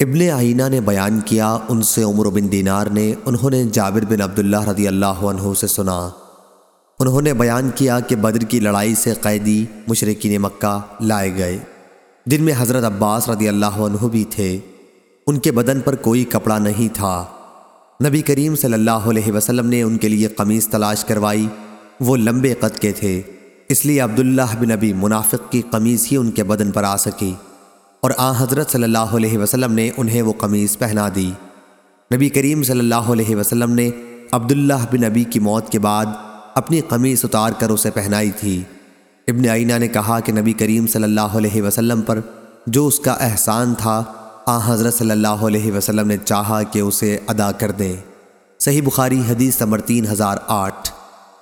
ابن آئینہ نے بیان کیا، ان سے عمر بن دینار نے، انہوں نے جابر بن عبداللہ رضی اللہ عنہ سے سنا۔ انہوں نے بیان کیا کہ بدر کی لڑائی سے قیدی مشرقین مکہ لائے گئے۔ جن میں حضرت عباس رضی اللہ عنہ بھی تھے۔ ان کے بدن پر کوئی کپڑا نہیں تھا۔ نبی کریم صلی اللہ علیہ وسلم نے ان کے لیے قمیص تلاش کروائی۔ وہ لمبے قد کے تھے۔ اس لیے عبداللہ بن نبی منافق کی قمیص ہی ان کے بدن پر آ سکی۔ اور آ حضرت صلی اللہ علیہ وسلم نے انہیں وہ قمیص پہنا دی۔ نبی کریم صلی اللہ علیہ وسلم نے عبداللہ بن نبی کی موت کے بعد اپنی قمیص اتار کر اسے پہنائی تھی۔ ابن آئینہ نے کہا کہ نبی کریم صلی اللہ علیہ وسلم پر جو اس کا احسان تھا آ حضرت صلی اللہ علیہ وسلم نے چاہا کہ اسے ادا کر دیں صحیح بخاری حدیث نمبر تین ہزار آٹھ۔